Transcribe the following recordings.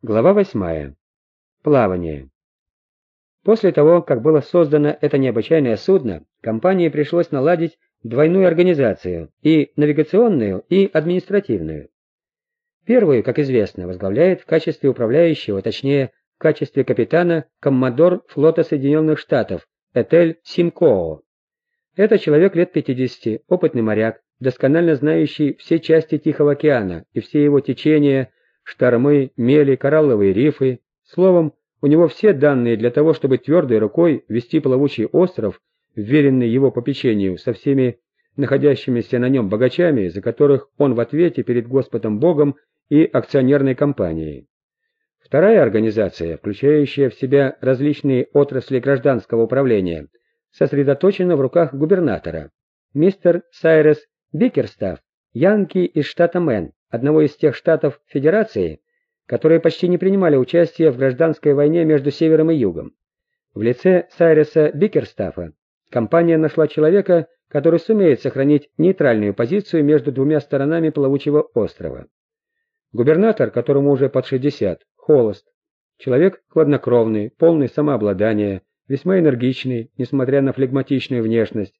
Глава 8. Плавание. После того, как было создано это необычайное судно, компании пришлось наладить двойную организацию, и навигационную, и административную. Первую, как известно, возглавляет в качестве управляющего, точнее, в качестве капитана, коммодор флота Соединенных Штатов Этель Симкоо. Это человек лет 50, опытный моряк, досконально знающий все части Тихого океана и все его течения, штормы, мели, коралловые рифы. Словом, у него все данные для того, чтобы твердой рукой вести плавучий остров, вверенный его попечению со всеми находящимися на нем богачами, за которых он в ответе перед Господом Богом и акционерной компанией. Вторая организация, включающая в себя различные отрасли гражданского управления, сосредоточена в руках губернатора. Мистер Сайрес Бикерстаф, янки из штата Мэн, одного из тех штатов Федерации, которые почти не принимали участие в гражданской войне между Севером и Югом. В лице Сайреса Бикерстафа компания нашла человека, который сумеет сохранить нейтральную позицию между двумя сторонами плавучего острова. Губернатор, которому уже под 60, холост, человек хладнокровный, полный самообладания, весьма энергичный, несмотря на флегматичную внешность.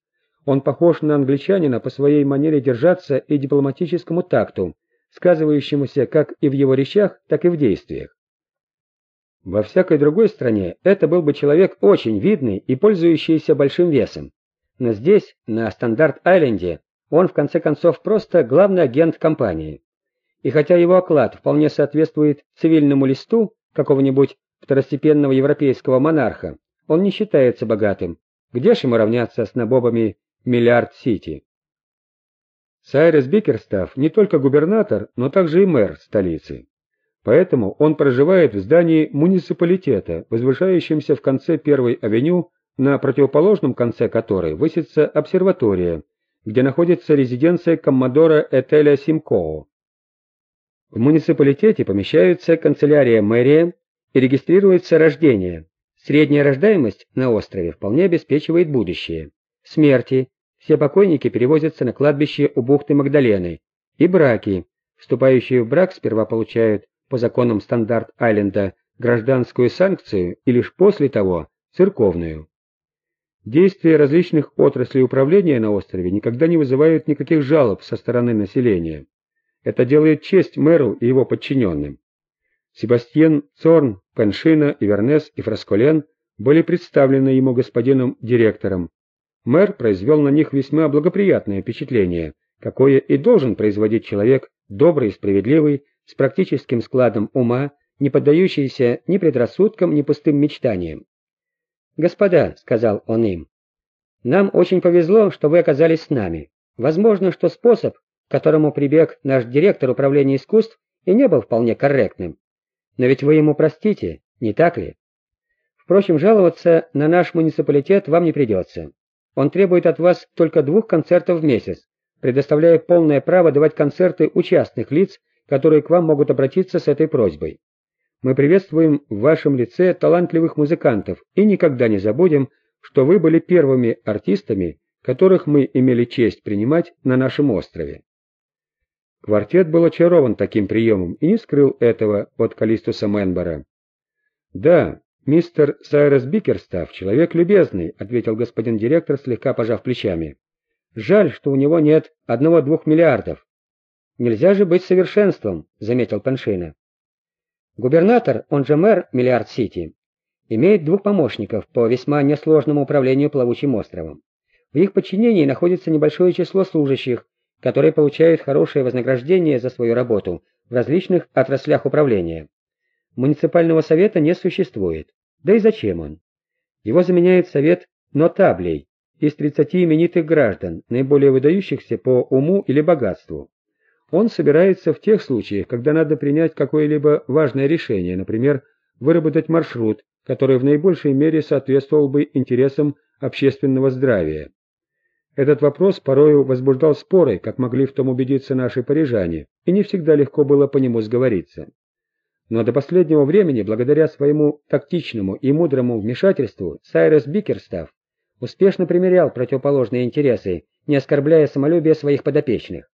Он похож на англичанина по своей манере держаться и дипломатическому такту, сказывающемуся как и в его речах, так и в действиях. Во всякой другой стране это был бы человек очень видный и пользующийся большим весом. Но здесь, на Стандарт-Айленде, он в конце концов просто главный агент компании. И хотя его оклад вполне соответствует цивильному листу какого-нибудь второстепенного европейского монарха, он не считается богатым. Где ж ему равняться с набобами Миллиард-Сити? Сайрес Бикерстав не только губернатор, но также и мэр столицы. Поэтому он проживает в здании муниципалитета, возвышающемся в конце Первой авеню, на противоположном конце которой высится обсерватория, где находится резиденция коммодора Этеля Симкоо. В муниципалитете помещаются канцелярия мэрия и регистрируется рождение. Средняя рождаемость на острове вполне обеспечивает будущее. Смерти, все покойники перевозятся на кладбище у бухты Магдалены. И браки. Вступающие в брак сперва получают по законам Стандарт-Айленда гражданскую санкцию и лишь после того церковную. Действия различных отраслей управления на острове никогда не вызывают никаких жалоб со стороны населения. Это делает честь мэру и его подчиненным. Себастьян Цорн, Пеншина, Ивернес и Фрасколен были представлены ему господином директором, Мэр произвел на них весьма благоприятное впечатление, какое и должен производить человек добрый и справедливый, с практическим складом ума, не поддающийся ни предрассудкам, ни пустым мечтаниям. «Господа», — сказал он им, — «нам очень повезло, что вы оказались с нами. Возможно, что способ, к которому прибег наш директор управления искусств, и не был вполне корректным. Но ведь вы ему простите, не так ли? Впрочем, жаловаться на наш муниципалитет вам не придется. Он требует от вас только двух концертов в месяц, предоставляя полное право давать концерты у частных лиц, которые к вам могут обратиться с этой просьбой. Мы приветствуем в вашем лице талантливых музыкантов и никогда не забудем, что вы были первыми артистами, которых мы имели честь принимать на нашем острове. Квартет был очарован таким приемом и не скрыл этого от Калистуса Менбора. Да, «Мистер Сайрес Бикерстав, человек любезный», — ответил господин директор, слегка пожав плечами. «Жаль, что у него нет одного-двух миллиардов». «Нельзя же быть совершенством», — заметил Паншина. Губернатор, он же мэр Миллиард-Сити, имеет двух помощников по весьма несложному управлению плавучим островом. В их подчинении находится небольшое число служащих, которые получают хорошее вознаграждение за свою работу в различных отраслях управления. Муниципального совета не существует. Да и зачем он? Его заменяет совет нотаблей из 30 именитых граждан, наиболее выдающихся по уму или богатству. Он собирается в тех случаях, когда надо принять какое-либо важное решение, например, выработать маршрут, который в наибольшей мере соответствовал бы интересам общественного здравия. Этот вопрос порою возбуждал споры, как могли в том убедиться наши парижане, и не всегда легко было по нему сговориться но до последнего времени, благодаря своему тактичному и мудрому вмешательству, Сайрес Бикерстав успешно примирял противоположные интересы, не оскорбляя самолюбие своих подопечных.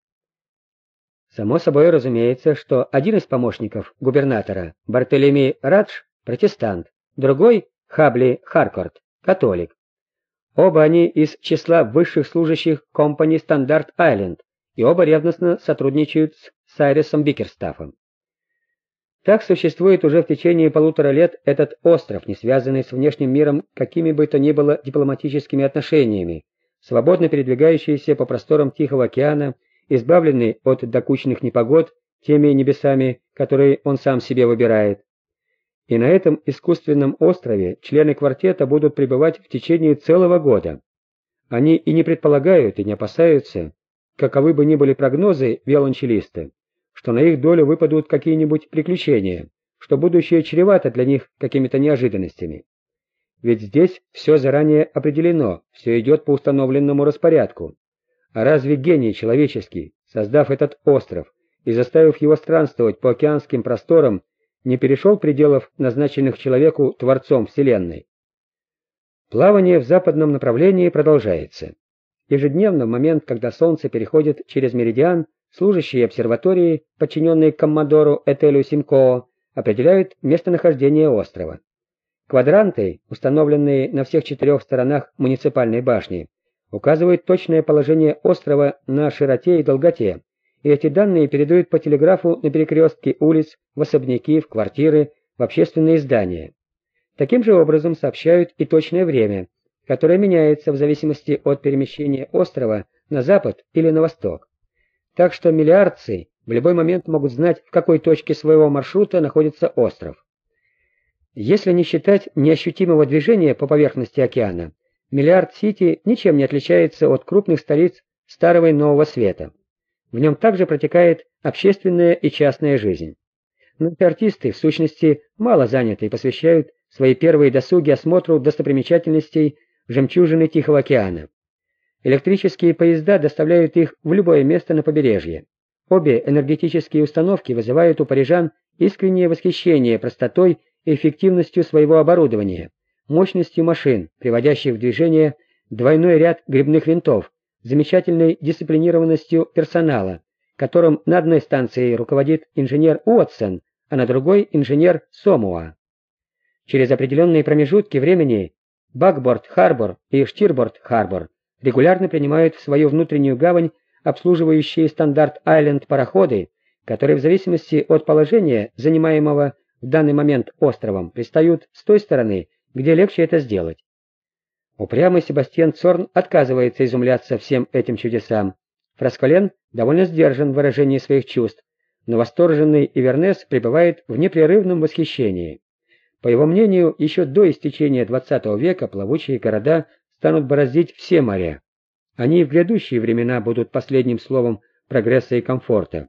Само собой разумеется, что один из помощников губернатора, Бартолеми Радж, протестант, другой, Хабли Харкорт, католик. Оба они из числа высших служащих компании Стандарт Айленд, и оба ревностно сотрудничают с Сайресом Бикерстафом. Так существует уже в течение полутора лет этот остров, не связанный с внешним миром какими бы то ни было дипломатическими отношениями, свободно передвигающийся по просторам Тихого океана, избавленный от докучных непогод теми небесами, которые он сам себе выбирает. И на этом искусственном острове члены квартета будут пребывать в течение целого года. Они и не предполагают, и не опасаются, каковы бы ни были прогнозы виолончелиста, что на их долю выпадут какие-нибудь приключения, что будущее чревато для них какими-то неожиданностями. Ведь здесь все заранее определено, все идет по установленному распорядку. А разве гений человеческий, создав этот остров и заставив его странствовать по океанским просторам, не перешел пределов, назначенных человеку Творцом Вселенной? Плавание в западном направлении продолжается. Ежедневно, в момент, когда Солнце переходит через меридиан, Служащие обсерватории, подчиненные коммодору Этелю Симкоо, определяют местонахождение острова. Квадранты, установленные на всех четырех сторонах муниципальной башни, указывают точное положение острова на широте и долготе, и эти данные передают по телеграфу на перекрестке улиц, в особняки, в квартиры, в общественные здания. Таким же образом сообщают и точное время, которое меняется в зависимости от перемещения острова на запад или на восток так что миллиардцы в любой момент могут знать, в какой точке своего маршрута находится остров. Если не считать неощутимого движения по поверхности океана, Миллиард-Сити ничем не отличается от крупных столиц Старого и Нового Света. В нем также протекает общественная и частная жизнь. Но артисты, в сущности, мало заняты и посвящают свои первые досуги осмотру достопримечательностей жемчужины Тихого океана. Электрические поезда доставляют их в любое место на побережье. Обе энергетические установки вызывают у парижан искреннее восхищение простотой и эффективностью своего оборудования, мощностью машин, приводящих в движение двойной ряд грибных винтов, замечательной дисциплинированностью персонала, которым на одной станции руководит инженер Уотсон, а на другой инженер Сомуа. Через определенные промежутки времени Бакборд-Харбор и Штирборд-Харбор регулярно принимают в свою внутреннюю гавань обслуживающие стандарт-айленд пароходы, которые в зависимости от положения, занимаемого в данный момент островом, пристают с той стороны, где легче это сделать. Упрямый Себастьян Цорн отказывается изумляться всем этим чудесам. Фрасколен довольно сдержан в выражении своих чувств, но восторженный Ивернес пребывает в непрерывном восхищении. По его мнению, еще до истечения XX века плавучие города станут бороздить все моря. Они в грядущие времена будут последним словом прогресса и комфорта.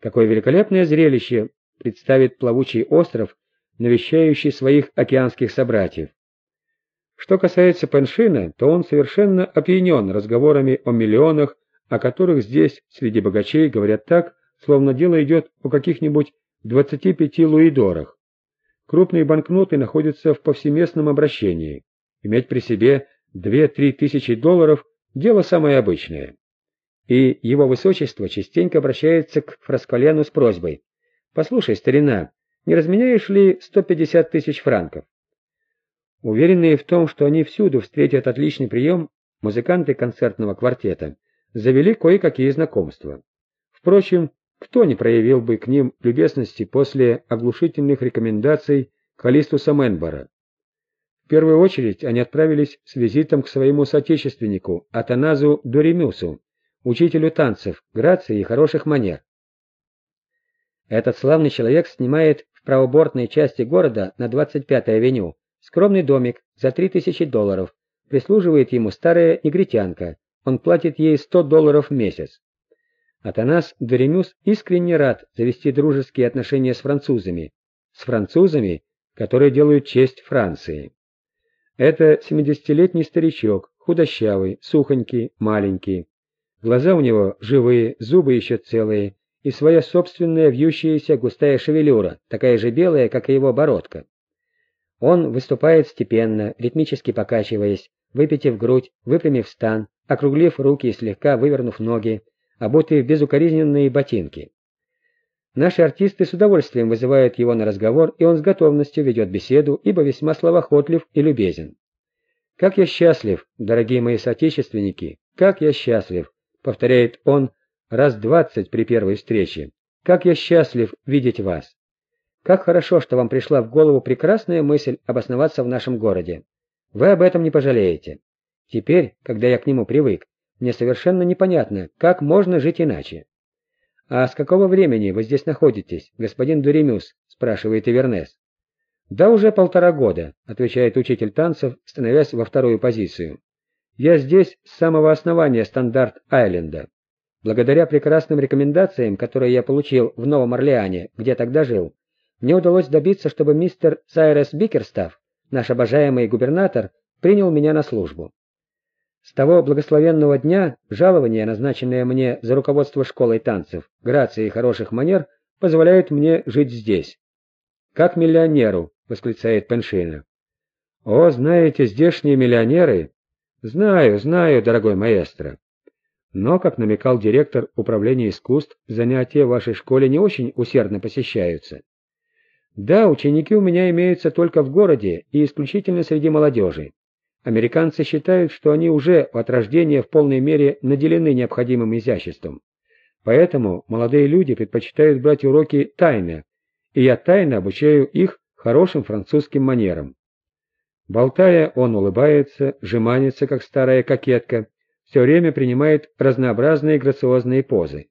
Какое великолепное зрелище представит плавучий остров, навещающий своих океанских собратьев. Что касается Пеншина, то он совершенно опьянен разговорами о миллионах, о которых здесь, среди богачей, говорят так, словно дело идет о каких-нибудь 25 луидорах. Крупные банкноты находятся в повсеместном обращении. Иметь при себе Две-три тысячи долларов – дело самое обычное. И его высочество частенько обращается к Фраскалену с просьбой. «Послушай, старина, не разменяешь ли 150 тысяч франков?» Уверенные в том, что они всюду встретят отличный прием, музыканты концертного квартета завели кое-какие знакомства. Впрочем, кто не проявил бы к ним любезности после оглушительных рекомендаций Калистуса Менбора? В первую очередь они отправились с визитом к своему соотечественнику Атаназу Доремюсу, учителю танцев, грации и хороших манер. Этот славный человек снимает в правобортной части города на 25-й авеню скромный домик за 3000 долларов, прислуживает ему старая негритянка, он платит ей 100 долларов в месяц. Атанас Доремюс искренне рад завести дружеские отношения с французами, с французами, которые делают честь Франции. Это семидесятилетний старичок, худощавый, сухонький, маленький. Глаза у него живые, зубы еще целые, и своя собственная вьющаяся густая шевелюра, такая же белая, как и его бородка. Он выступает степенно, ритмически покачиваясь, выпитив грудь, выпрямив стан, округлив руки и слегка вывернув ноги, обутые в безукоризненные ботинки. Наши артисты с удовольствием вызывают его на разговор, и он с готовностью ведет беседу, ибо весьма словоохотлив и любезен. «Как я счастлив, дорогие мои соотечественники, как я счастлив!» — повторяет он раз двадцать при первой встрече. «Как я счастлив видеть вас! Как хорошо, что вам пришла в голову прекрасная мысль обосноваться в нашем городе. Вы об этом не пожалеете. Теперь, когда я к нему привык, мне совершенно непонятно, как можно жить иначе. «А с какого времени вы здесь находитесь, господин Дуремюс?» – спрашивает Ивернес. «Да уже полтора года», – отвечает учитель танцев, становясь во вторую позицию. «Я здесь с самого основания Стандарт-Айленда. Благодаря прекрасным рекомендациям, которые я получил в Новом Орлеане, где тогда жил, мне удалось добиться, чтобы мистер Сайрес Бикерстав, наш обожаемый губернатор, принял меня на службу. С того благословенного дня жалование, назначенное мне за руководство школой танцев, грации и хороших манер, позволяет мне жить здесь. «Как миллионеру!» — восклицает Пеншина. «О, знаете, здешние миллионеры...» «Знаю, знаю, дорогой маэстро. Но, как намекал директор управления искусств, занятия в вашей школе не очень усердно посещаются. Да, ученики у меня имеются только в городе и исключительно среди молодежи. Американцы считают, что они уже от рождения в полной мере наделены необходимым изяществом. Поэтому молодые люди предпочитают брать уроки тайно, и я тайно обучаю их хорошим французским манерам. Болтая, он улыбается, жеманится, как старая кокетка, все время принимает разнообразные грациозные позы.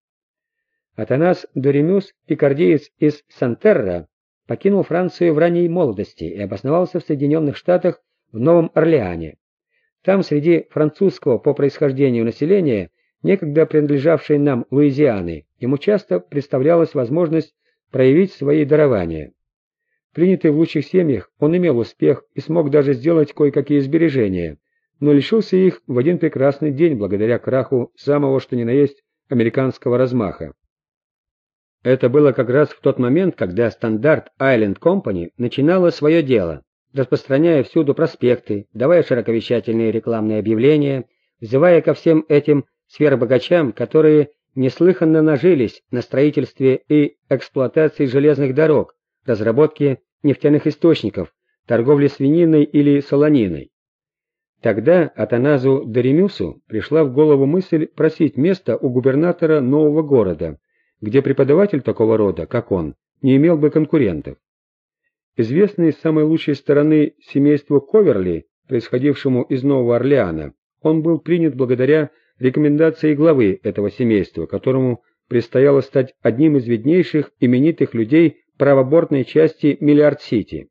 Атанас Дуремюс, пикардиец из Сантерра, покинул Францию в ранней молодости и обосновался в Соединенных Штатах в Новом Орлеане. Там среди французского по происхождению населения, некогда принадлежавшей нам Луизианы, ему часто представлялась возможность проявить свои дарования. Принятый в лучших семьях, он имел успех и смог даже сделать кое-какие сбережения, но лишился их в один прекрасный день благодаря краху самого что ни на есть американского размаха. Это было как раз в тот момент, когда Стандарт Айленд Компани начинала свое дело распространяя всюду проспекты, давая широковещательные рекламные объявления, взывая ко всем этим сверхбогачам, которые неслыханно нажились на строительстве и эксплуатации железных дорог, разработке нефтяных источников, торговле свининой или солониной. Тогда Атаназу Даремюсу пришла в голову мысль просить место у губернатора нового города, где преподаватель такого рода, как он, не имел бы конкурентов. Известный с самой лучшей стороны семейству Коверли, происходившему из Нового Орлеана, он был принят благодаря рекомендации главы этого семейства, которому предстояло стать одним из виднейших именитых людей правобортной части Миллиард-Сити.